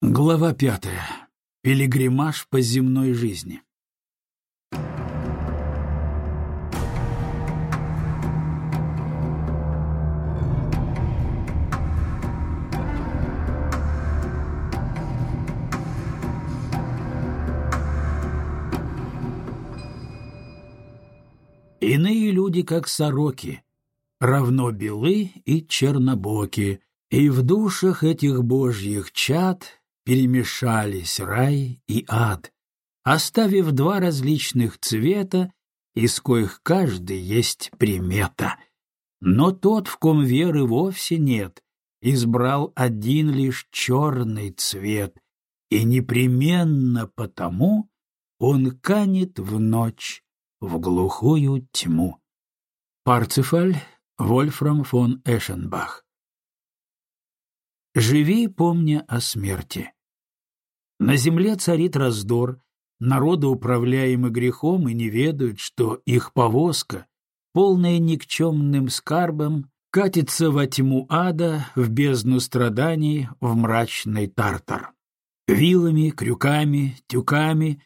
Глава пятая. Пилигримаж по земной жизни. Иные люди, как сороки, равно белы и чернобоки, и в душах этих божьих чад перемешались рай и ад, оставив два различных цвета, из коих каждый есть примета. Но тот, в ком веры вовсе нет, избрал один лишь черный цвет, и непременно потому он канет в ночь, в глухую тьму. Парцефаль, Вольфрам фон Эшенбах Живи, помня о смерти. На земле царит раздор, народы, управляемы грехом, и не ведают, что их повозка, полная никчемным скарбом, катится во тьму ада, в бездну страданий, в мрачный тартар. Вилами, крюками, тюками,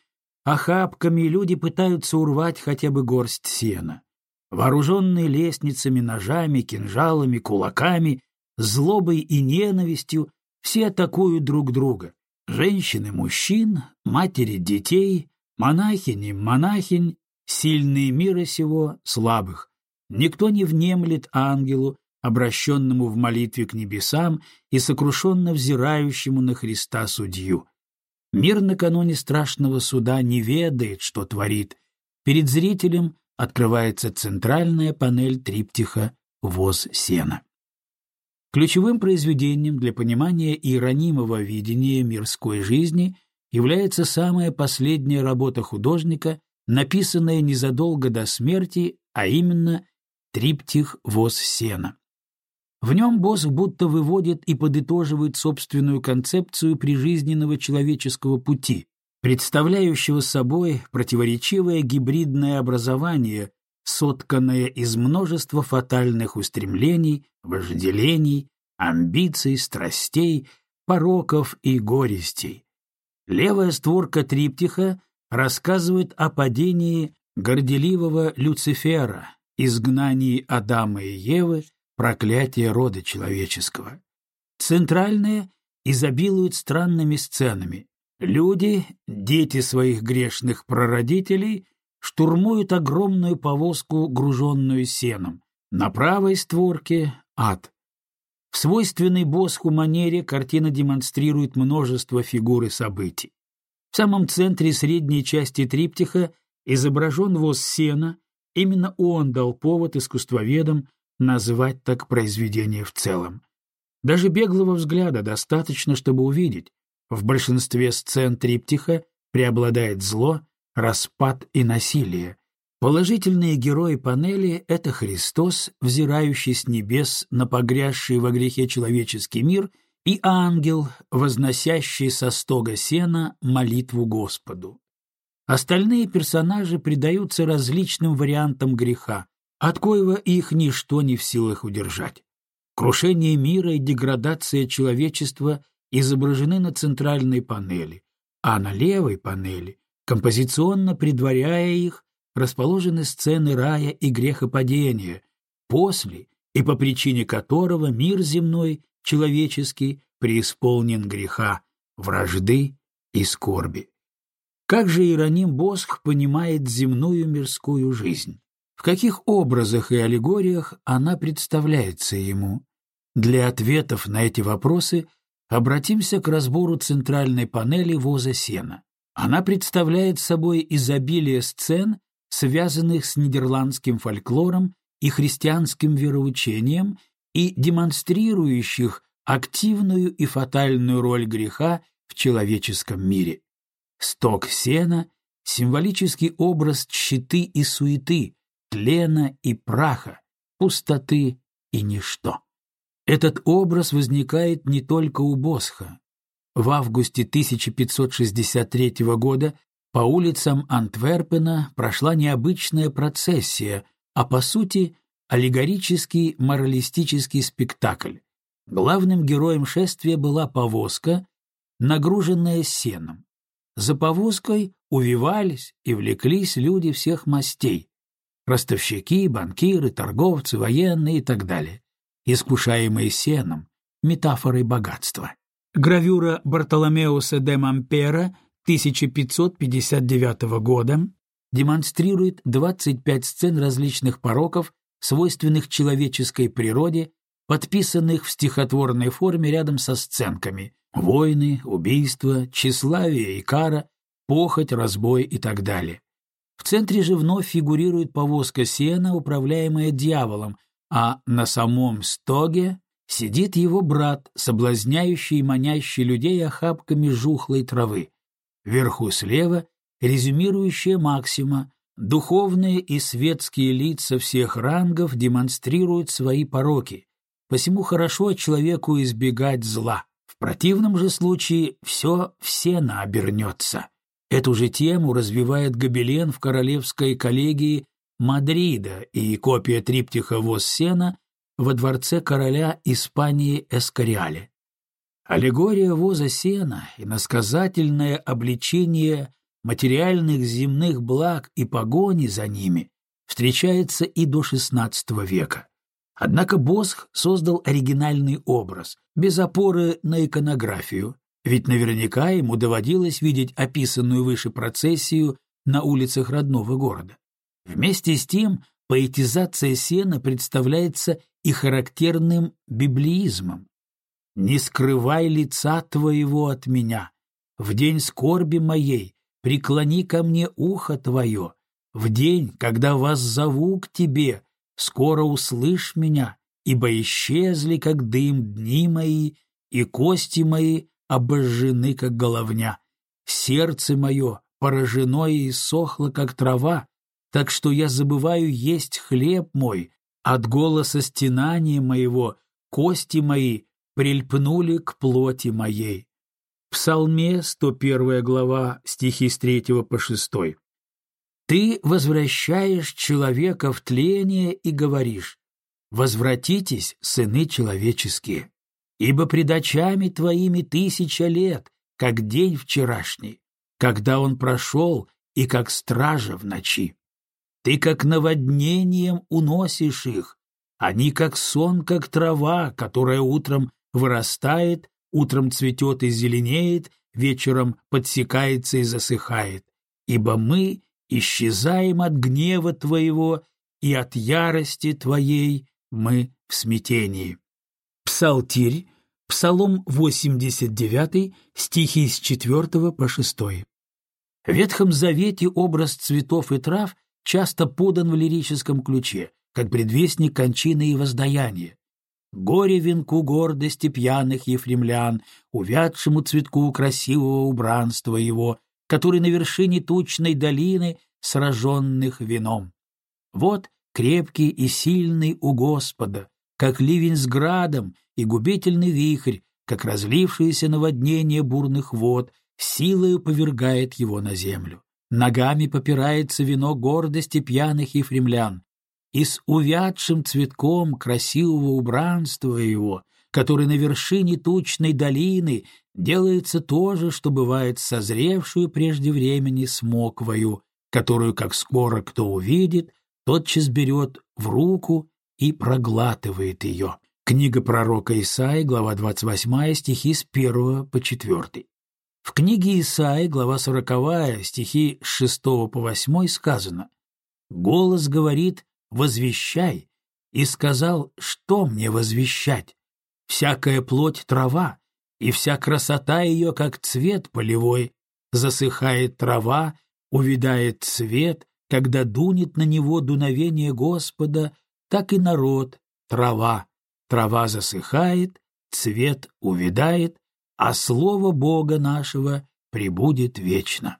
охапками люди пытаются урвать хотя бы горсть сена. Вооруженные лестницами, ножами, кинжалами, кулаками, злобой и ненавистью, все атакуют друг друга женщины мужчин, матери детей, монахини монахинь, сильные мира сего слабых. Никто не внемлет ангелу, обращенному в молитве к небесам и сокрушенно взирающему на Христа судью. Мир накануне страшного суда не ведает, что творит. Перед зрителем открывается центральная панель триптиха «Воз сена». Ключевым произведением для понимания иеронимого видения мирской жизни является самая последняя работа художника, написанная незадолго до смерти, а именно «Триптих воз сена». В нем Босс будто выводит и подытоживает собственную концепцию прижизненного человеческого пути, представляющего собой противоречивое гибридное образование, сотканное из множества фатальных устремлений, вожделений, амбиций, страстей, пороков и горестей. Левая створка триптиха рассказывает о падении горделивого Люцифера, изгнании Адама и Евы, проклятие рода человеческого. Центральная изобилует странными сценами. Люди, дети своих грешных прародителей, штурмуют огромную повозку, груженную сеном. На правой створке — ад. В свойственной Босху манере картина демонстрирует множество фигур и событий. В самом центре средней части триптиха изображен воз сена, именно он дал повод искусствоведам назвать так произведение в целом. Даже беглого взгляда достаточно, чтобы увидеть, в большинстве сцен триптиха преобладает зло, распад и насилие, Положительные герои панели — это Христос, взирающий с небес на погрязший во грехе человеческий мир, и ангел, возносящий со стога сена молитву Господу. Остальные персонажи предаются различным вариантам греха, от коего их ничто не в силах удержать. Крушение мира и деградация человечества изображены на центральной панели, а на левой панели, композиционно предваряя их, расположены сцены рая и грехопадения, после и по причине которого мир земной, человеческий, преисполнен греха, вражды и скорби. Как же Иероним Босх понимает земную мирскую жизнь? В каких образах и аллегориях она представляется ему? Для ответов на эти вопросы обратимся к разбору центральной панели воза сена. Она представляет собой изобилие сцен, связанных с нидерландским фольклором и христианским вероучением и демонстрирующих активную и фатальную роль греха в человеческом мире. Сток сена — символический образ тщеты и суеты, тлена и праха, пустоты и ничто. Этот образ возникает не только у Босха. В августе 1563 года по улицам Антверпена прошла необычная процессия, а по сути аллегорический моралистический спектакль. Главным героем шествия была повозка, нагруженная сеном. За повозкой увивались и влеклись люди всех мастей — ростовщики, банкиры, торговцы, военные и так далее, искушаемые сеном, метафорой богатства. Гравюра Бартоломеуса де Мампера 1559 года демонстрирует 25 сцен различных пороков, свойственных человеческой природе, подписанных в стихотворной форме рядом со сценками войны, убийства, тщеславие и кара, похоть, разбой и так далее. В центре же вновь фигурирует повозка сена, управляемая дьяволом, а на самом стоге сидит его брат, соблазняющий и манящий людей охапками жухлой травы. Вверху слева резюмирующая максима «Духовные и светские лица всех рангов демонстрируют свои пороки, посему хорошо человеку избегать зла». В противном же случае все всено обернется. Эту же тему развивает гобелен в Королевской коллегии Мадрида и копия триптиха «Воз сена» во дворце короля Испании Эскориале. Аллегория воза сена и насказательное обличение материальных земных благ и погони за ними встречается и до XVI века. Однако Босх создал оригинальный образ, без опоры на иконографию, ведь наверняка ему доводилось видеть описанную выше процессию на улицах родного города. Вместе с тем, поэтизация сена представляется и характерным библеизмом. «Не скрывай лица твоего от меня, в день скорби моей преклони ко мне ухо твое, в день, когда вас зову к тебе, скоро услышь меня, ибо исчезли, как дым, дни мои, и кости мои обожжены, как головня. Сердце мое поражено и сохло, как трава, так что я забываю есть хлеб мой, от голоса стенания моего кости мои прильпнули к плоти моей. Псалме, 101 глава, стихи с 3 по 6. Ты возвращаешь человека в тление и говоришь, «Возвратитесь, сыны человеческие, ибо пред очами твоими тысяча лет, как день вчерашний, когда он прошел и как стража в ночи. Ты как наводнением уносишь их, они как сон, как трава, которая утром вырастает, утром цветет и зеленеет, вечером подсекается и засыхает. Ибо мы исчезаем от гнева Твоего, и от ярости Твоей мы в смятении. Псалтирь, Псалом 89, стихи с 4 по 6. В Ветхом Завете образ цветов и трав часто подан в лирическом ключе, как предвестник кончины и воздаяния. Горе венку гордости пьяных ефремлян, увядшему цветку красивого убранства его, который на вершине тучной долины сраженных вином. Вот крепкий и сильный у Господа, как ливень с градом и губительный вихрь, как разлившееся наводнение бурных вод, силою повергает его на землю. Ногами попирается вино гордости пьяных ефремлян, и с увядшим цветком красивого убранства его, который на вершине тучной долины делается то же, что бывает созревшую прежде времени смоквою, которую, как скоро кто увидит, тотчас берет в руку и проглатывает ее. Книга пророка Исаи, глава 28, стихи с 1 по 4. В книге Исаи, глава 40, стихи с 6 по 8 сказано «Голос говорит, возвещай, и сказал, что мне возвещать? Всякая плоть трава, и вся красота ее, как цвет полевой, засыхает трава, увядает цвет, когда дунет на него дуновение Господа, так и народ, трава, трава засыхает, цвет увядает, а слово Бога нашего пребудет вечно.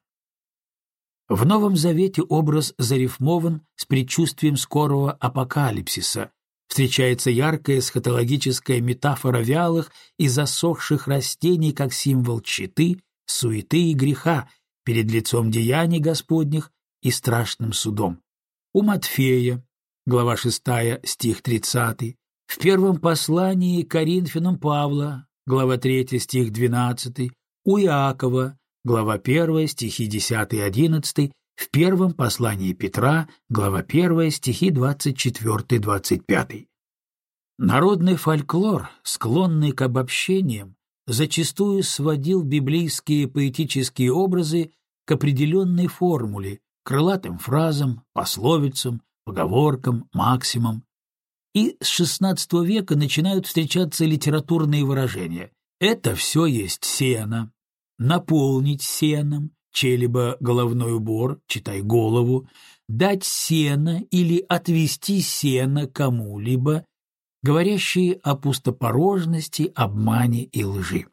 В Новом Завете образ зарифмован с предчувствием скорого апокалипсиса. Встречается яркая схотологическая метафора вялых и засохших растений как символ читы, суеты и греха перед лицом деяний Господних и страшным судом. У Матфея, глава 6, стих 30, в первом послании Коринфянам Павла, глава 3, стих 12, у Иакова, глава 1, стихи 10 и 11, в первом послании Петра, глава 1, стихи 24-25. Народный фольклор, склонный к обобщениям, зачастую сводил библейские поэтические образы к определенной формуле, крылатым фразам, пословицам, поговоркам, максимам. И с XVI века начинают встречаться литературные выражения. Это все есть сено, наполнить сеном, чей-либо головной убор, читай голову, дать сено или отвести сено кому-либо, говорящие о пустопорожности, обмане и лжи.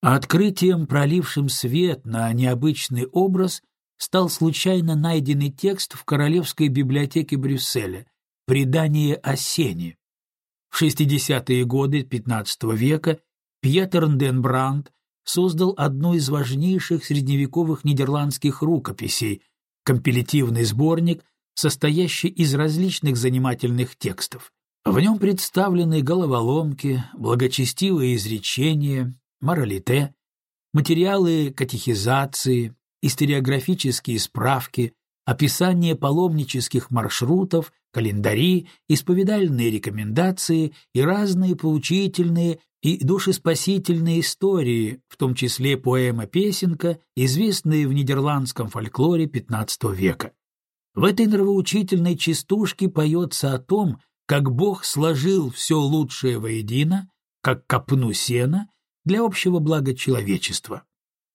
открытием, пролившим свет на необычный образ, стал случайно найденный текст в Королевской библиотеке Брюсселя «Предание о сене». В 60-е годы XV века Пьетер Нденбранд создал одну из важнейших средневековых нидерландских рукописей, компилятивный сборник, состоящий из различных занимательных текстов. В нем представлены головоломки, благочестивые изречения, моралите, материалы катехизации, историографические справки, описание паломнических маршрутов, календари, исповедальные рекомендации и разные поучительные и душеспасительные истории, в том числе поэма-песенка, известные в нидерландском фольклоре XV века. В этой нравоучительной частушке поется о том, как Бог сложил все лучшее воедино, как копну сена, для общего блага человечества.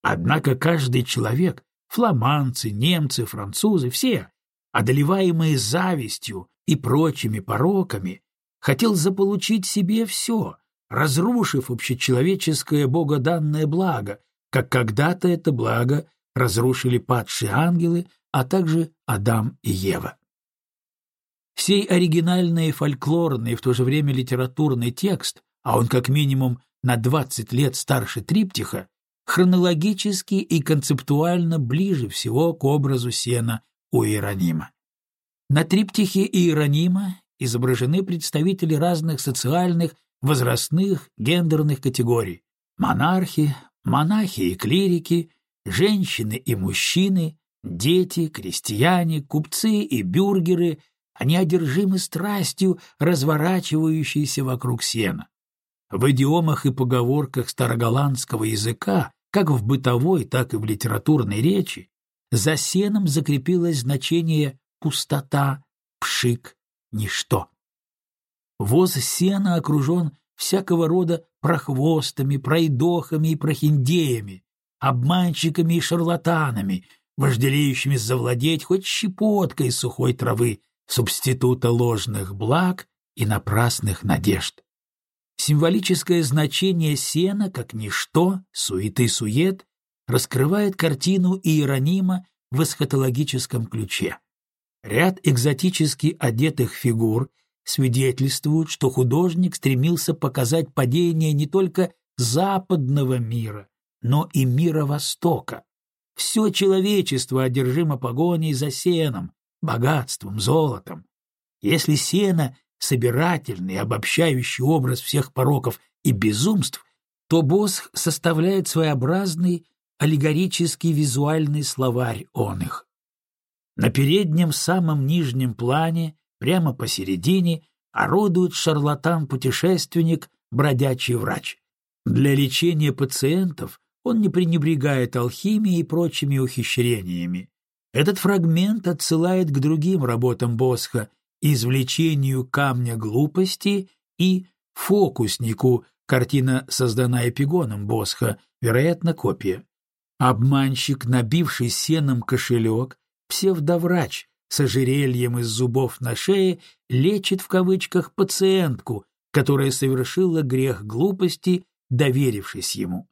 Однако каждый человек, фламандцы, немцы, французы, все, одолеваемые завистью и прочими пороками, хотел заполучить себе все, разрушив общечеловеческое богоданное благо, как когда-то это благо разрушили падшие ангелы, а также Адам и Ева. Сей оригинальный фольклорный и в то же время литературный текст, а он как минимум на 20 лет старше триптиха, хронологически и концептуально ближе всего к образу сена у Иеронима. На триптихе Иеронима изображены представители разных социальных, возрастных, гендерных категорий – монархи, монахи и клирики, женщины и мужчины, дети, крестьяне, купцы и бюргеры – они одержимы страстью, разворачивающейся вокруг сена. В идиомах и поговорках староголландского языка, как в бытовой, так и в литературной речи, за сеном закрепилось значение «пустота», «пшик», «ничто». Воз сена окружен всякого рода прохвостами, пройдохами и прохиндеями, обманщиками и шарлатанами, вожделеющими завладеть хоть щепоткой сухой травы, субститута ложных благ и напрасных надежд. Символическое значение сена, как ничто, суеты-сует, раскрывает картину Иеронима в эсхатологическом ключе. Ряд экзотически одетых фигур свидетельствуют, что художник стремился показать падение не только западного мира, но и мира Востока. Все человечество одержимо погоней за сеном, богатством, золотом. Если сено — собирательный, обобщающий образ всех пороков и безумств, то Босх составляет своеобразный аллегорический визуальный словарь он их. На переднем самом нижнем плане, прямо посередине, орудует шарлатан-путешественник, бродячий врач. Для лечения пациентов он не пренебрегает алхимией и прочими ухищрениями. Этот фрагмент отсылает к другим работам Босха «Извлечению камня глупости» и «Фокуснику», картина создана эпигоном Босха, вероятно, копия. Обманщик, набивший сеном кошелек, псевдоврач с ожерельем из зубов на шее, лечит в кавычках пациентку, которая совершила грех глупости, доверившись ему.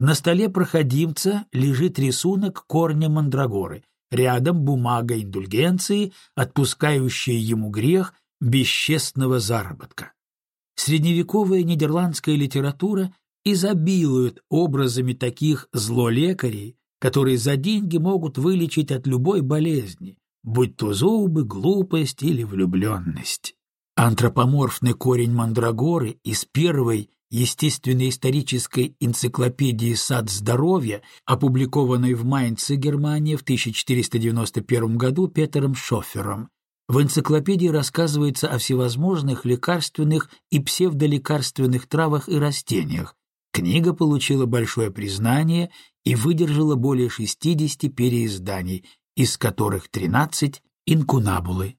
На столе проходимца лежит рисунок корня мандрагоры, Рядом бумага индульгенции, отпускающая ему грех бесчестного заработка. Средневековая нидерландская литература изобилует образами таких злолекарей, которые за деньги могут вылечить от любой болезни, будь то зубы, глупость или влюбленность. Антропоморфный корень мандрагоры из первой естественно-исторической энциклопедии «Сад здоровья», опубликованной в Майнце, Германия в 1491 году Петером Шофером. В энциклопедии рассказывается о всевозможных лекарственных и псевдолекарственных травах и растениях. Книга получила большое признание и выдержала более 60 переизданий, из которых 13 — инкунабулы.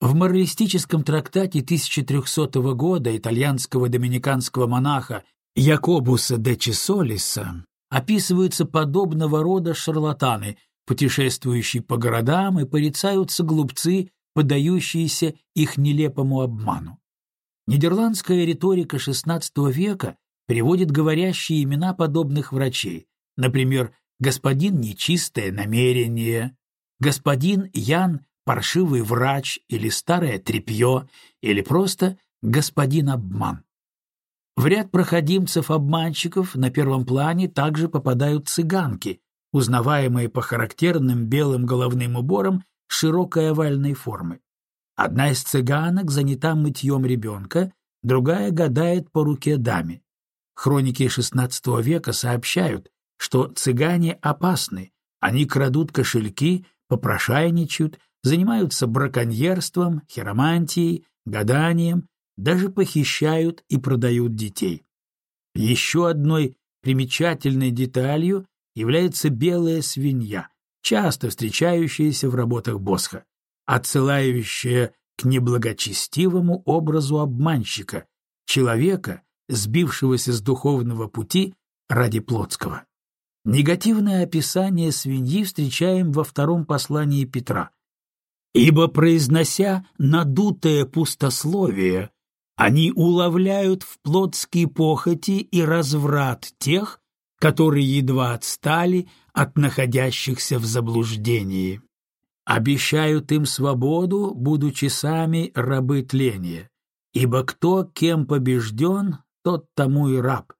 В моралистическом трактате 1300 года итальянского доминиканского монаха Якобуса де Чесолиса описываются подобного рода шарлатаны, путешествующие по городам и порицаются глупцы, поддающиеся их нелепому обману. Нидерландская риторика XVI века приводит говорящие имена подобных врачей, например, господин нечистое намерение, господин Ян паршивый врач или старое тряпье, или просто господин обман. В ряд проходимцев-обманщиков на первом плане также попадают цыганки, узнаваемые по характерным белым головным уборам широкой овальной формы. Одна из цыганок занята мытьем ребенка, другая гадает по руке даме. Хроники XVI века сообщают, что цыгане опасны, они крадут кошельки, попрошайничают, занимаются браконьерством, хиромантией, гаданием, даже похищают и продают детей. Еще одной примечательной деталью является белая свинья, часто встречающаяся в работах Босха, отсылающая к неблагочестивому образу обманщика, человека, сбившегося с духовного пути ради плотского. Негативное описание свиньи встречаем во втором послании Петра. «Ибо, произнося надутое пустословие, они уловляют в плотские похоти и разврат тех, которые едва отстали от находящихся в заблуждении. Обещают им свободу, будучи сами рабы тления. Ибо кто кем побежден, тот тому и раб.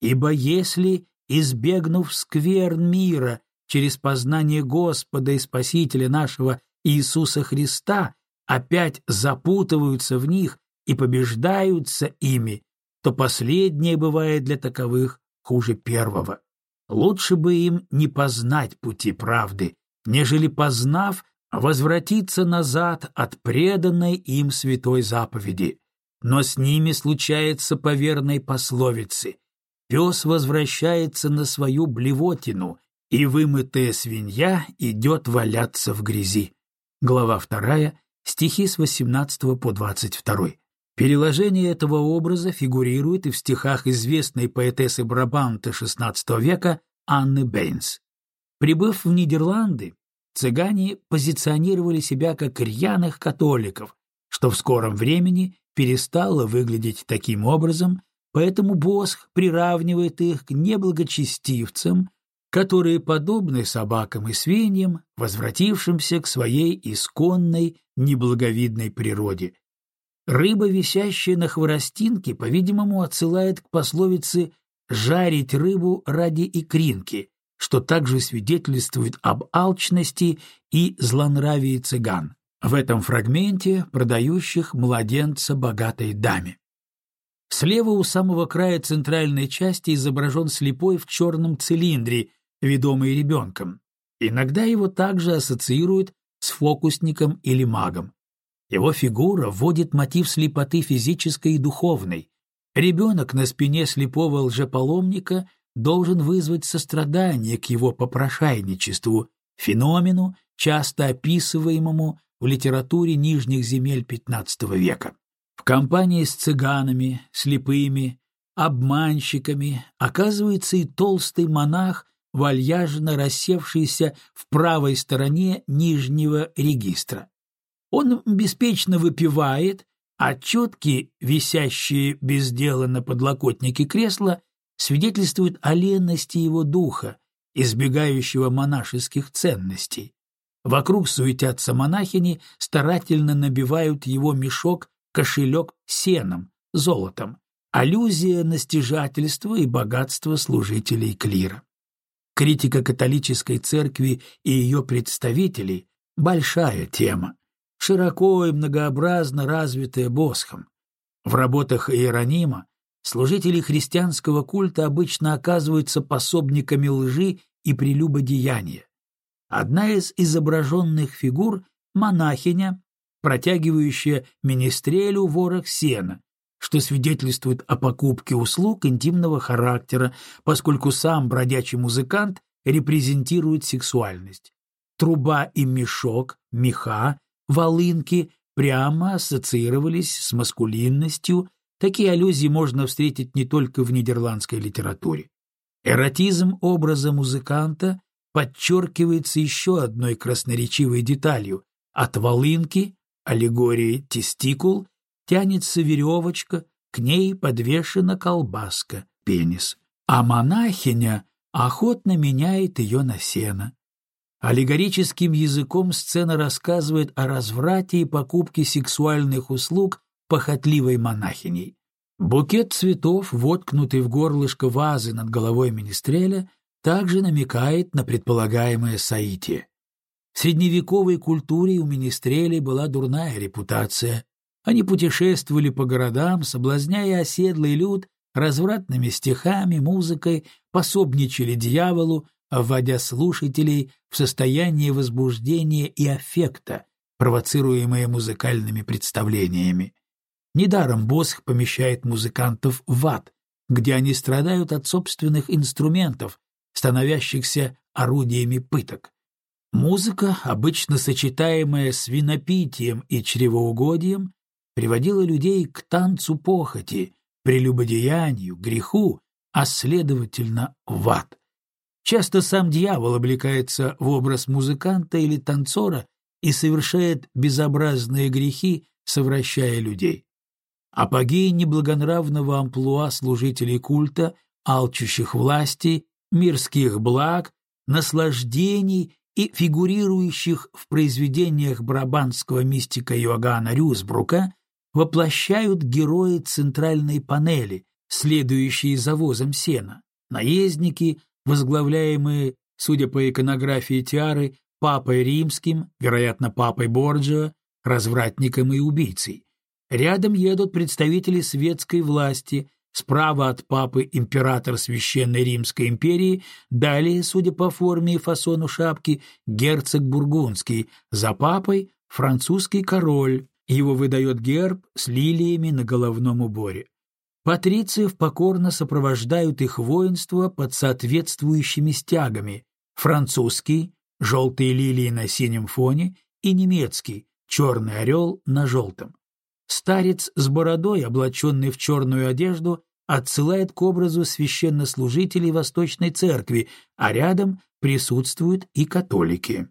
Ибо если избегнув скверн мира через познание Господа и Спасителя нашего Иисуса Христа, опять запутываются в них и побеждаются ими, то последнее бывает для таковых хуже первого. Лучше бы им не познать пути правды, нежели познав, возвратиться назад от преданной им святой заповеди. Но с ними случается по верной пословице Пес возвращается на свою блевотину, и вымытая свинья идет валяться в грязи. Глава 2, стихи с 18 по 22. Переложение этого образа фигурирует и в стихах известной поэтессы Брабанта XVI века Анны Бейнс. Прибыв в Нидерланды, цыгане позиционировали себя как рьяных католиков, что в скором времени перестало выглядеть таким образом Поэтому Босх приравнивает их к неблагочестивцам, которые подобны собакам и свиньям, возвратившимся к своей исконной неблаговидной природе. Рыба, висящая на хворостинке, по-видимому, отсылает к пословице «жарить рыбу ради икринки», что также свидетельствует об алчности и злонравии цыган, в этом фрагменте продающих младенца богатой даме. Слева у самого края центральной части изображен слепой в черном цилиндре, ведомый ребенком. Иногда его также ассоциируют с фокусником или магом. Его фигура вводит мотив слепоты физической и духовной. Ребенок на спине слепого лжепаломника должен вызвать сострадание к его попрошайничеству, феномену, часто описываемому в литературе нижних земель XV века. В компании с цыганами, слепыми, обманщиками оказывается и толстый монах, вальяжно рассевшийся в правой стороне нижнего регистра. Он беспечно выпивает, а четки, висящие без дела на подлокотнике кресла, свидетельствуют о ленности его духа, избегающего монашеских ценностей. Вокруг суетятся монахини, старательно набивают его мешок кошелек сеном, золотом, аллюзия на стяжательство и богатство служителей клира. Критика католической церкви и ее представителей – большая тема, широко и многообразно развитая Босхом. В работах Иеронима служители христианского культа обычно оказываются пособниками лжи и прелюбодеяния. Одна из изображенных фигур — монахиня, протягивающая министрелю ворох сена, что свидетельствует о покупке услуг интимного характера, поскольку сам бродячий музыкант репрезентирует сексуальность. Труба и мешок, меха, волынки прямо ассоциировались с маскулинностью, такие аллюзии можно встретить не только в нидерландской литературе. Эротизм образа музыканта подчеркивается еще одной красноречивой деталью. От волынки, аллегории тестикул, тянется веревочка, к ней подвешена колбаска, пенис, а монахиня охотно меняет ее на сено. Аллегорическим языком сцена рассказывает о разврате и покупке сексуальных услуг похотливой монахиней. Букет цветов, воткнутый в горлышко вазы над головой Министреля, также намекает на предполагаемое соитие. В средневековой культуре у Министрелей была дурная репутация. Они путешествовали по городам, соблазняя оседлый люд развратными стихами, музыкой, пособничали дьяволу, вводя слушателей в состояние возбуждения и аффекта, провоцируемые музыкальными представлениями. Недаром Босх помещает музыкантов в ад, где они страдают от собственных инструментов, становящихся орудиями пыток. Музыка, обычно сочетаемая с винопитием и чревоугодием, приводила людей к танцу похоти, прелюбодеянию, греху, а, следовательно, в ад. Часто сам дьявол облекается в образ музыканта или танцора и совершает безобразные грехи, совращая людей. Апогей неблагонравного амплуа служителей культа, алчущих власти, мирских благ, наслаждений и фигурирующих в произведениях брабанского мистика Иоганна Рюсбрука, воплощают герои центральной панели, следующие за возом сена, наездники, возглавляемые, судя по иконографии Тиары, папой римским, вероятно, папой Борджио, развратником и убийцей. Рядом едут представители светской власти, справа от папы император Священной Римской империи, далее, судя по форме и фасону шапки, герцог Бургундский, за папой французский король, его выдает герб с лилиями на головном уборе. Патрициев покорно сопровождают их воинство под соответствующими стягами — французский, желтые лилии на синем фоне, и немецкий, черный орел на желтом. Старец с бородой, облаченный в черную одежду, отсылает к образу священнослужителей Восточной Церкви, а рядом присутствуют и католики.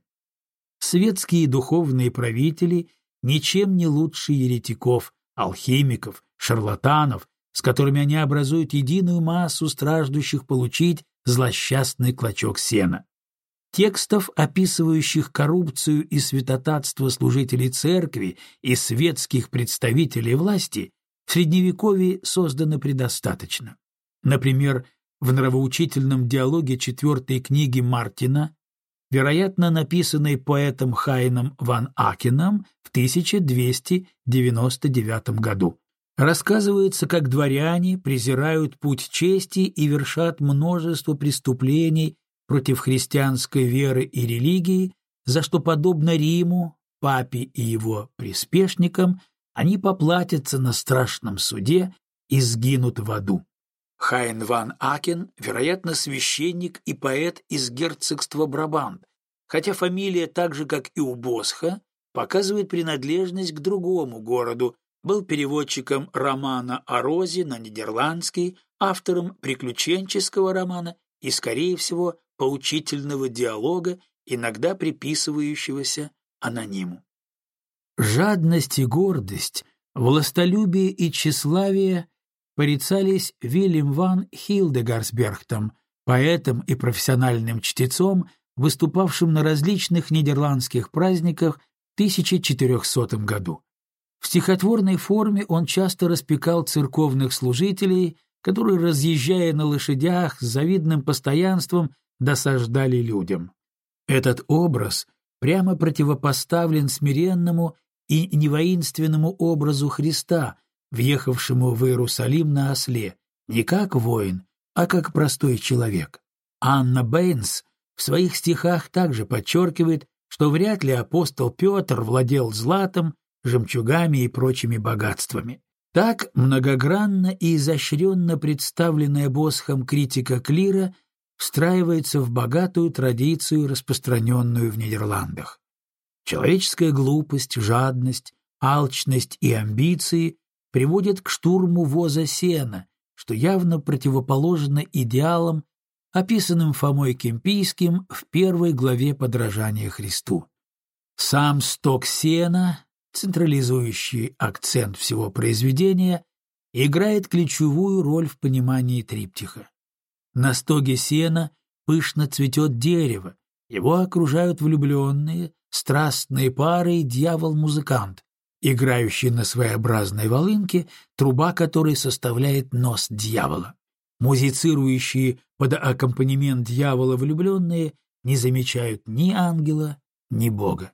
Светские духовные правители ничем не лучше еретиков, алхимиков, шарлатанов, с которыми они образуют единую массу страждущих получить злосчастный клочок сена. Текстов, описывающих коррупцию и святотатство служителей церкви и светских представителей власти, в Средневековье создано предостаточно. Например, в нравоучительном диалоге четвертой книги Мартина, вероятно, написанной поэтом Хайном ван Акеном в 1299 году. Рассказывается, как дворяне презирают путь чести и вершат множество преступлений против христианской веры и религии, за что, подобно Риму, папе и его приспешникам, они поплатятся на страшном суде и сгинут в аду. Хайн ван Акен, вероятно, священник и поэт из герцогства Брабант, хотя фамилия, так же как и у Босха, показывает принадлежность к другому городу, был переводчиком романа о Розе на нидерландский, автором приключенческого романа и, скорее всего, поучительного диалога, иногда приписывающегося анониму. Жадность и гордость, властолюбие и тщеславие порицались Вильям ван Хилдегарсбергтом, поэтом и профессиональным чтецом, выступавшим на различных нидерландских праздниках в 1400 году. В стихотворной форме он часто распекал церковных служителей, которые, разъезжая на лошадях с завидным постоянством, досаждали людям. Этот образ прямо противопоставлен смиренному и невоинственному образу Христа, въехавшему в Иерусалим на осле, не как воин, а как простой человек. Анна Бэйнс в своих стихах также подчеркивает, что вряд ли апостол Петр владел златом, жемчугами и прочими богатствами. Так многогранно и изощренно представленная Босхом критика клира встраивается в богатую традицию, распространенную в Нидерландах. Человеческая глупость, жадность, алчность и амбиции приводят к штурму воза сена, что явно противоположно идеалам, описанным Фомой Кемпийским в первой главе подражания Христу. Сам сток сена, централизующий акцент всего произведения, играет ключевую роль в понимании триптиха. На стоге сена пышно цветет дерево, его окружают влюбленные, страстные пары и дьявол-музыкант, играющий на своеобразной волынке, труба которой составляет нос дьявола. Музицирующие под аккомпанемент дьявола влюбленные не замечают ни ангела, ни бога.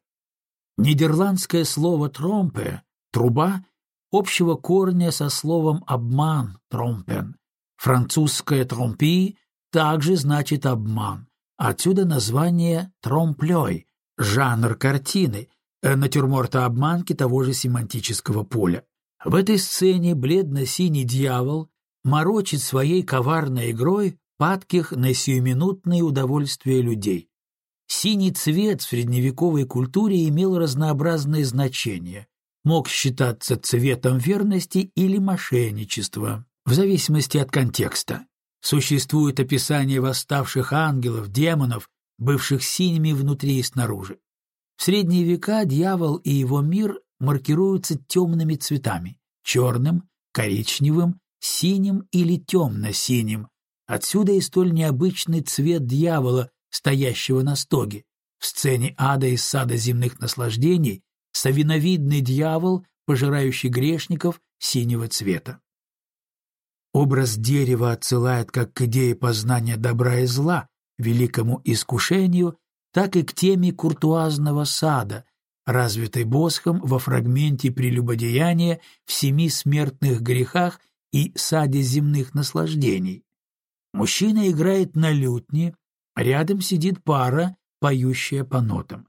Нидерландское слово «тромпе» — «труба» общего корня со словом «обман» — «тромпен». Французское «тромпи» также значит «обман». Отсюда название «тромплёй» — жанр картины, э, натюрморта обманки того же семантического поля. В этой сцене бледно-синий дьявол морочит своей коварной игрой падких на сиюминутные удовольствия людей. Синий цвет в средневековой культуре имел разнообразные значения, мог считаться цветом верности или мошенничества, в зависимости от контекста. Существует описание восставших ангелов, демонов, бывших синими внутри и снаружи. В средние века дьявол и его мир маркируются темными цветами — черным, коричневым, синим или темно-синим. Отсюда и столь необычный цвет дьявола, стоящего на стоге. В сцене ада из сада земных наслаждений совиновидный дьявол, пожирающий грешников синего цвета. Образ дерева отсылает как к идее познания добра и зла, великому искушению, так и к теме куртуазного сада, развитой Босхом во фрагменте прелюбодеяния в семи смертных грехах и саде земных наслаждений. Мужчина играет на лютне, Рядом сидит пара, поющая по нотам.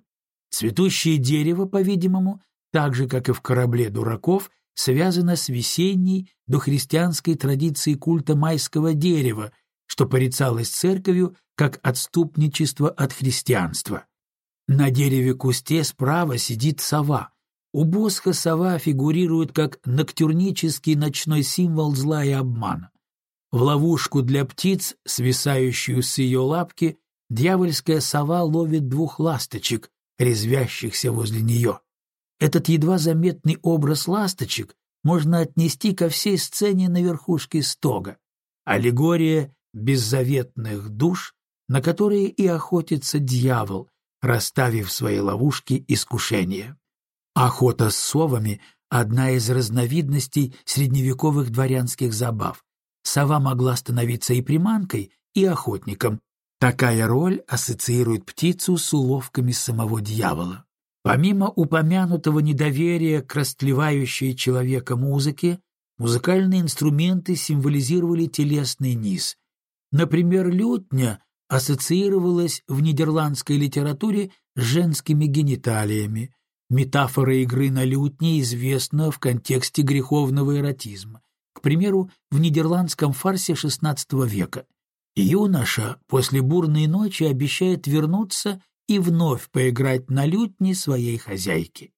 Цветущее дерево, по-видимому, так же, как и в корабле дураков, связано с весенней дохристианской традицией культа майского дерева, что порицалось церковью как отступничество от христианства. На дереве-кусте справа сидит сова. У Босха сова фигурирует как ноктюрнический ночной символ зла и обмана. В ловушку для птиц, свисающую с ее лапки, дьявольская сова ловит двух ласточек, резвящихся возле нее. Этот едва заметный образ ласточек можно отнести ко всей сцене на верхушке стога. Аллегория беззаветных душ, на которые и охотится дьявол, расставив свои ловушки искушения. Охота с совами — одна из разновидностей средневековых дворянских забав. Сова могла становиться и приманкой, и охотником. Такая роль ассоциирует птицу с уловками самого дьявола. Помимо упомянутого недоверия к растлевающей человека музыке, музыкальные инструменты символизировали телесный низ. Например, лютня ассоциировалась в нидерландской литературе с женскими гениталиями. Метафора игры на лютне известна в контексте греховного эротизма примеру, в нидерландском фарсе XVI века. Юноша после бурной ночи обещает вернуться и вновь поиграть на лютне своей хозяйки.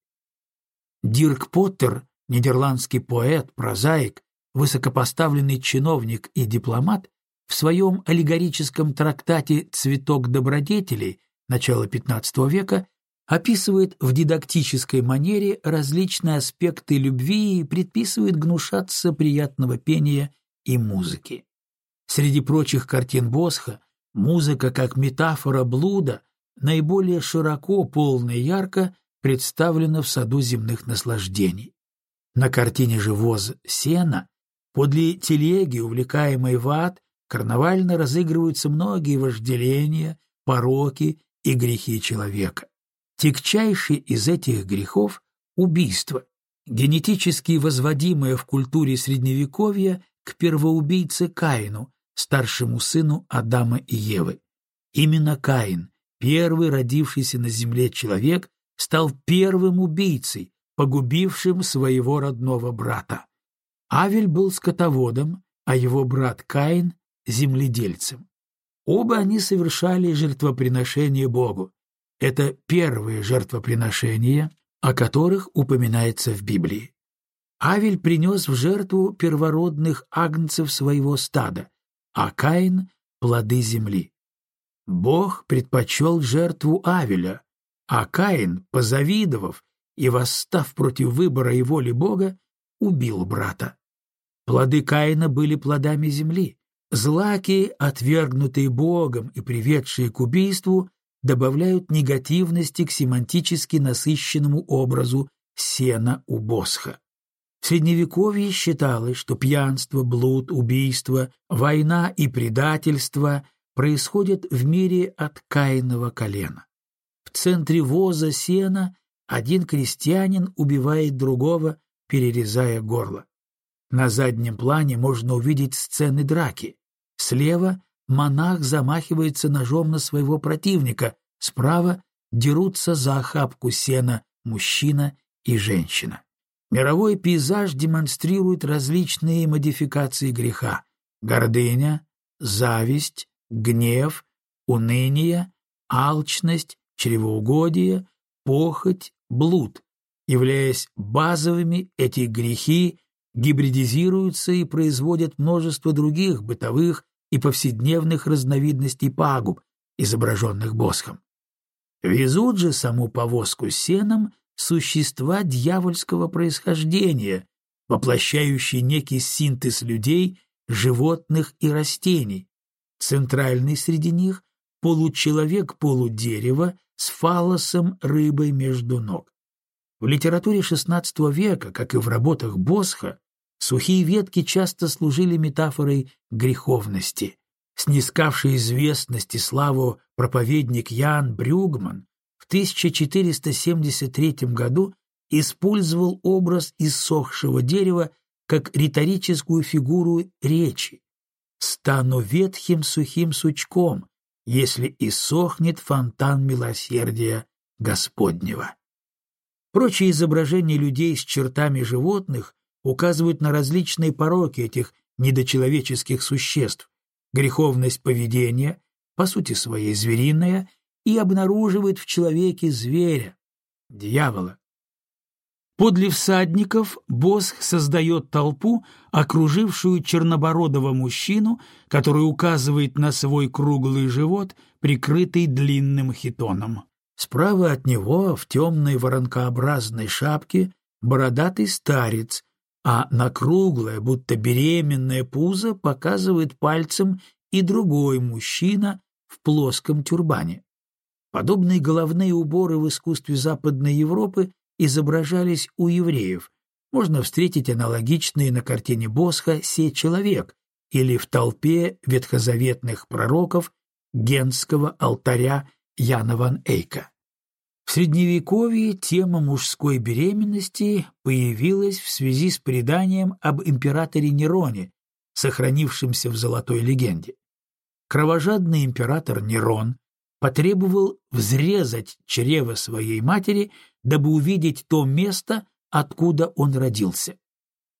Дирк Поттер, нидерландский поэт, прозаик, высокопоставленный чиновник и дипломат, в своем аллегорическом трактате «Цветок добродетелей» начала XV века описывает в дидактической манере различные аспекты любви и предписывает гнушаться приятного пения и музыки. Среди прочих картин Босха музыка как метафора блуда наиболее широко, полно и ярко представлена в саду земных наслаждений. На картине же «Воз сена» подле телеги, увлекаемой в ад, карнавально разыгрываются многие вожделения, пороки и грехи человека. Тягчайший из этих грехов — убийство, генетически возводимое в культуре Средневековья к первоубийце Каину, старшему сыну Адама и Евы. Именно Каин, первый родившийся на земле человек, стал первым убийцей, погубившим своего родного брата. Авель был скотоводом, а его брат Каин — земледельцем. Оба они совершали жертвоприношение Богу. Это первые жертвоприношения, о которых упоминается в Библии. Авель принес в жертву первородных агнцев своего стада, а Каин — плоды земли. Бог предпочел жертву Авеля, а Каин, позавидовав и восстав против выбора и воли Бога, убил брата. Плоды Каина были плодами земли. Злаки, отвергнутые Богом и приведшие к убийству, добавляют негативности к семантически насыщенному образу сена у Босха. В Средневековье считалось, что пьянство, блуд, убийство, война и предательство происходят в мире от Каиного колена. В центре воза сена один крестьянин убивает другого, перерезая горло. На заднем плане можно увидеть сцены драки. Слева монах замахивается ножом на своего противника, справа дерутся за охапку сена мужчина и женщина. Мировой пейзаж демонстрирует различные модификации греха — гордыня, зависть, гнев, уныние, алчность, чревоугодие, похоть, блуд. Являясь базовыми, эти грехи гибридизируются и производят множество других бытовых и повседневных разновидностей пагуб, изображенных босхом. Везут же саму повозку сеном существа дьявольского происхождения, воплощающие некий синтез людей, животных и растений. Центральный среди них — получеловек-полудерево с фалосом рыбой между ног. В литературе XVI века, как и в работах Босха, сухие ветки часто служили метафорой греховности. Снискавший известность и славу проповедник Ян Брюгман в 1473 году использовал образ иссохшего дерева как риторическую фигуру речи. «Стану ветхим сухим сучком, если иссохнет фонтан милосердия Господнего». Прочие изображения людей с чертами животных указывают на различные пороки этих недочеловеческих существ, греховность поведения, по сути своей звериная, и обнаруживает в человеке зверя, дьявола. Подле всадников Босх создает толпу, окружившую чернобородого мужчину, который указывает на свой круглый живот, прикрытый длинным хитоном. Справа от него, в темной воронкообразной шапке, бородатый старец, а на круглое, будто беременное пузо показывает пальцем и другой мужчина в плоском тюрбане. Подобные головные уборы в искусстве Западной Европы изображались у евреев. Можно встретить аналогичные на картине Босха «Се человек» или в толпе ветхозаветных пророков Генского алтаря Яна ван Эйка. В Средневековье тема мужской беременности появилась в связи с преданием об императоре Нероне, сохранившемся в золотой легенде. Кровожадный император Нерон потребовал взрезать чрево своей матери, дабы увидеть то место, откуда он родился.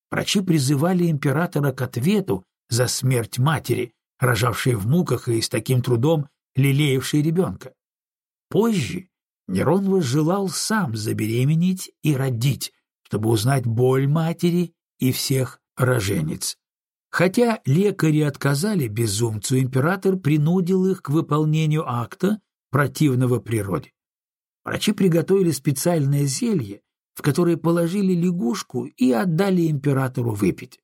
Врачи призывали императора к ответу за смерть матери, рожавшей в муках и с таким трудом лелеявшей ребенка. Позже Нерон возжелал сам забеременеть и родить, чтобы узнать боль матери и всех роженец. Хотя лекари отказали безумцу, император принудил их к выполнению акта, противного природе. Врачи приготовили специальное зелье, в которое положили лягушку и отдали императору выпить.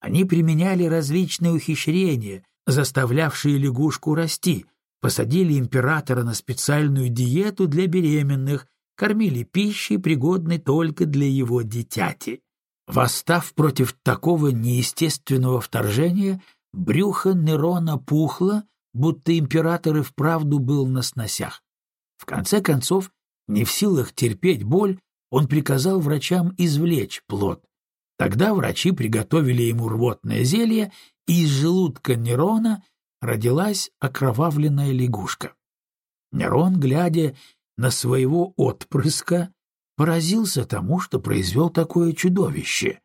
Они применяли различные ухищрения, заставлявшие лягушку расти, посадили императора на специальную диету для беременных, кормили пищей, пригодной только для его дитяти. Восстав против такого неестественного вторжения, брюхо Нерона пухло, будто император и вправду был на сносях. В конце концов, не в силах терпеть боль, он приказал врачам извлечь плод. Тогда врачи приготовили ему рвотное зелье, и из желудка Нерона родилась окровавленная лягушка. Нерон, глядя на своего отпрыска, поразился тому, что произвел такое чудовище.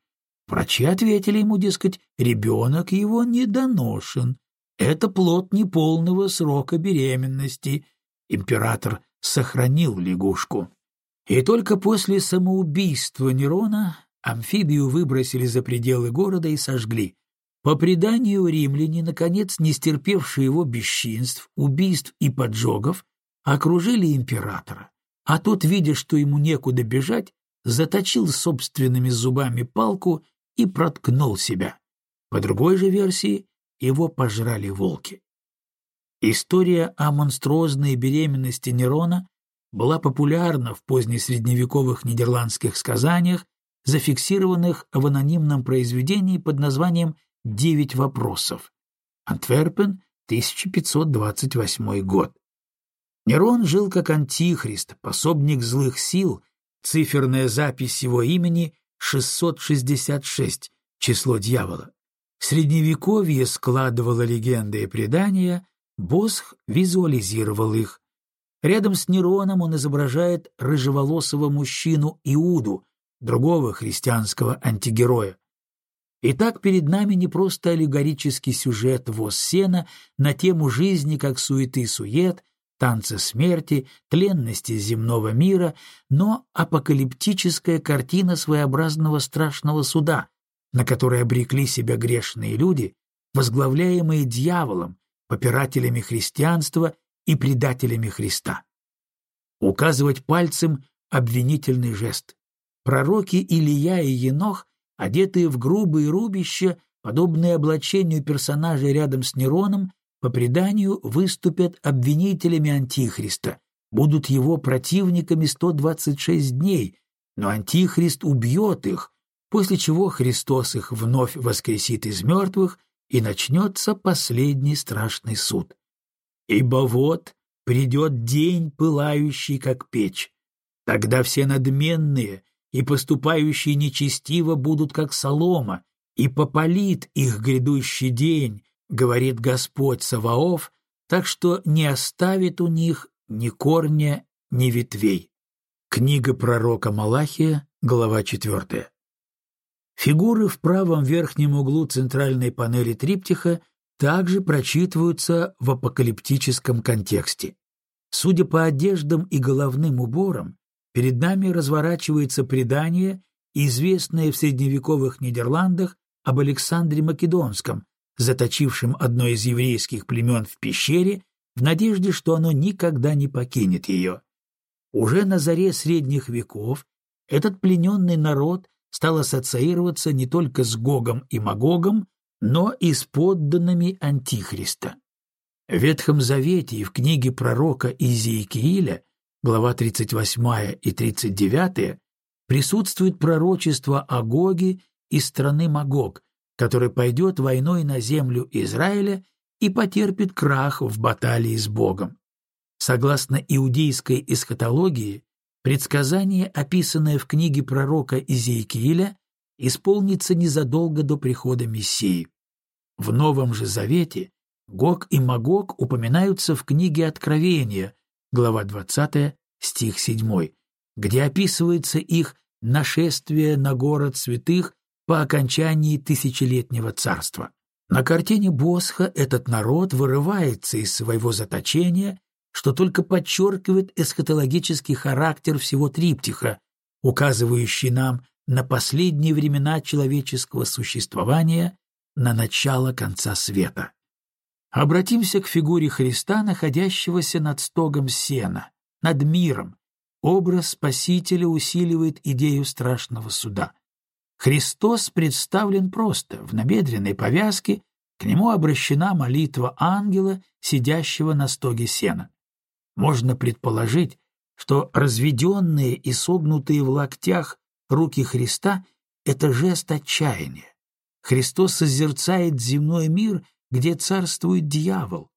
Врачи ответили ему, дескать, ребенок его недоношен. Это плод неполного срока беременности. Император сохранил лягушку. И только после самоубийства Нерона амфибию выбросили за пределы города и сожгли. По преданию римляне, наконец, не стерпевшие его бесчинств, убийств и поджогов, окружили императора, а тот, видя, что ему некуда бежать, заточил собственными зубами палку и проткнул себя. По другой же версии, его пожрали волки. История о монструозной беременности Нерона была популярна в позднесредневековых нидерландских сказаниях, зафиксированных в анонимном произведении под названием «Девять вопросов». Антверпен, 1528 год. Нерон жил как антихрист, пособник злых сил, циферная запись его имени 666, число дьявола. Средневековье складывало легенды и предания, Босх визуализировал их. Рядом с Нероном он изображает рыжеволосого мужчину Иуду, другого христианского антигероя. Итак, перед нами не просто аллегорический сюжет воз сена на тему жизни как суеты-сует, танца смерти, тленности земного мира, но апокалиптическая картина своеобразного страшного суда, на который обрекли себя грешные люди, возглавляемые дьяволом, попирателями христианства и предателями Христа. Указывать пальцем — обвинительный жест. Пророки Илия и Енох, одетые в грубые рубища, подобные облачению персонажей рядом с Нероном, по преданию, выступят обвинителями Антихриста, будут его противниками 126 дней, но Антихрист убьет их, после чего Христос их вновь воскресит из мертвых, и начнется последний страшный суд. Ибо вот придет день, пылающий, как печь. Тогда все надменные и поступающие нечестиво будут, как солома, и попалит их грядущий день, говорит Господь Саваоф, так что не оставит у них ни корня, ни ветвей. Книга пророка Малахия, глава 4. Фигуры в правом верхнем углу центральной панели триптиха также прочитываются в апокалиптическом контексте. Судя по одеждам и головным уборам, перед нами разворачивается предание, известное в средневековых Нидерландах об Александре Македонском, заточившим одно из еврейских племен в пещере в надежде, что оно никогда не покинет ее. Уже на заре средних веков этот плененный народ стал ассоциироваться не только с Гогом и Магогом, но и с подданными Антихриста. В Ветхом Завете и в книге пророка Изиекииля, глава 38 и 39, присутствует пророчество о Гоге из страны Магог, который пойдет войной на землю Израиля и потерпит крах в баталии с Богом. Согласно иудейской эсхатологии, предсказание, описанное в книге пророка Изиекииля, исполнится незадолго до прихода Мессии. В Новом же Завете Гог и Магог упоминаются в книге Откровения, глава 20, стих 7, где описывается их нашествие на город святых по окончании тысячелетнего царства. На картине Босха этот народ вырывается из своего заточения, что только подчеркивает эсхатологический характер всего триптиха, указывающий нам на последние времена человеческого существования, на начало конца света. Обратимся к фигуре Христа, находящегося над стогом сена, над миром. Образ Спасителя усиливает идею страшного суда. Христос представлен просто, в набедренной повязке, к нему обращена молитва ангела, сидящего на стоге сена. Можно предположить, что разведенные и согнутые в локтях руки Христа — это жест отчаяния. Христос созерцает земной мир, где царствует дьявол.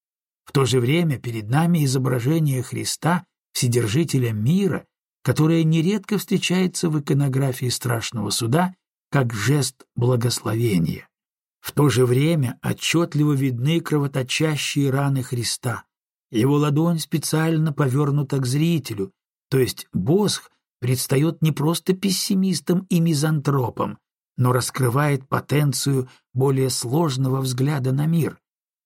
В то же время перед нами изображение Христа, Вседержителя мира, которое нередко встречается в иконографии страшного суда как жест благословения. В то же время отчетливо видны кровоточащие раны Христа. Его ладонь специально повернута к зрителю, то есть Босх предстает не просто пессимистом и мизантропом, но раскрывает потенцию более сложного взгляда на мир.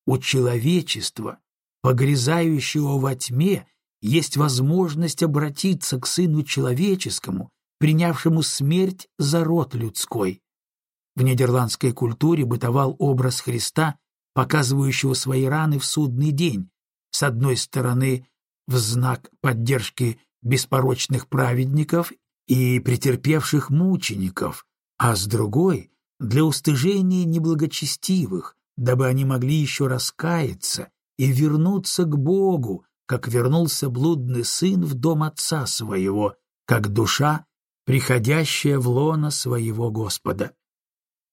У человечества, погрязающего во тьме, есть возможность обратиться к Сыну Человеческому, принявшему смерть за род людской. В нидерландской культуре бытовал образ Христа, показывающего свои раны в судный день, с одной стороны в знак поддержки беспорочных праведников и претерпевших мучеников, а с другой — для устыжения неблагочестивых, дабы они могли еще раскаяться и вернуться к Богу, как вернулся блудный сын в дом отца своего, как душа, приходящая в лоно своего Господа.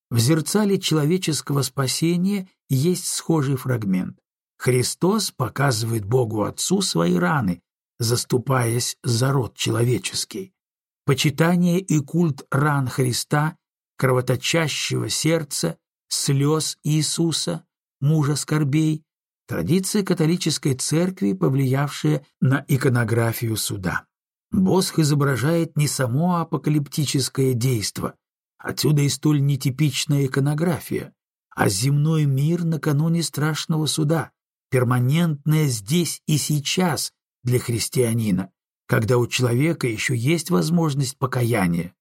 В зерцале человеческого спасения есть схожий фрагмент. Христос показывает Богу Отцу свои раны, заступаясь за род человеческий. Почитание и культ ран Христа, кровоточащего сердца, слез Иисуса, мужа скорбей, традиция католической церкви, повлиявшая на иконографию суда. Босх изображает не само апокалиптическое действо, отсюда и столь нетипичная иконография, а земной мир накануне страшного суда, перманентное здесь и сейчас для христианина, когда у человека еще есть возможность покаяния.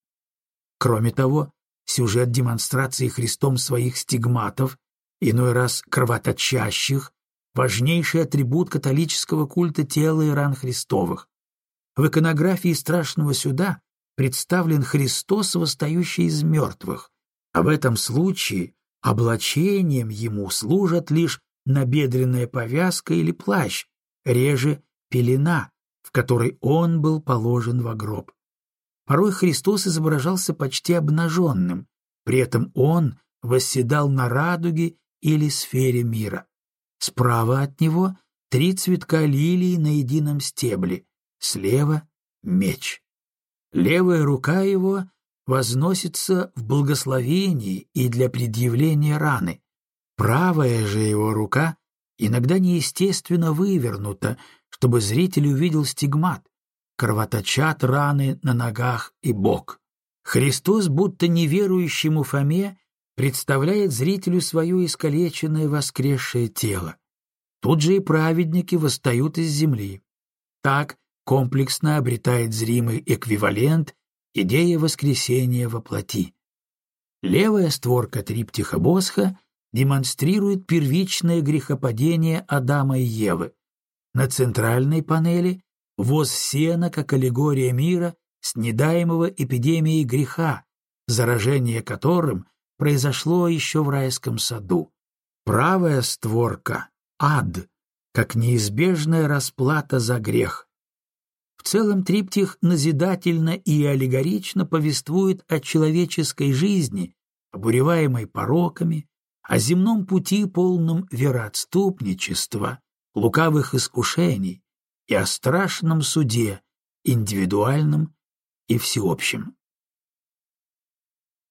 Кроме того, сюжет демонстрации Христом своих стигматов, иной раз кровоточащих, важнейший атрибут католического культа тела и ран Христовых. В иконографии страшного суда представлен Христос, восстающий из мертвых, а в этом случае облачением ему служат лишь набедренная повязка или плащ, реже пелена, в которой он был положен во гроб. Порой Христос изображался почти обнаженным, при этом он восседал на радуге или сфере мира. Справа от него три цветка лилии на едином стебле, слева — меч. Левая рука его возносится в благословении и для предъявления раны. Правая же его рука иногда неестественно вывернута, чтобы зритель увидел стигмат, кровоточат раны на ногах и бок. Христос, будто неверующему Фоме, представляет зрителю свое искалеченное воскресшее тело. Тут же и праведники восстают из земли. Так комплексно обретает зримый эквивалент идея воскресения во плоти. Левая створка триптиха Босха демонстрирует первичное грехопадение Адама и Евы. На центральной панели — воз сена как аллегория мира, снедаемого эпидемией греха, заражение которым произошло еще в райском саду. Правая створка — ад, как неизбежная расплата за грех. В целом триптих назидательно и аллегорично повествует о человеческой жизни, обуреваемой пороками, о земном пути, полном вероотступничества, лукавых искушений и о страшном суде, индивидуальном и всеобщем.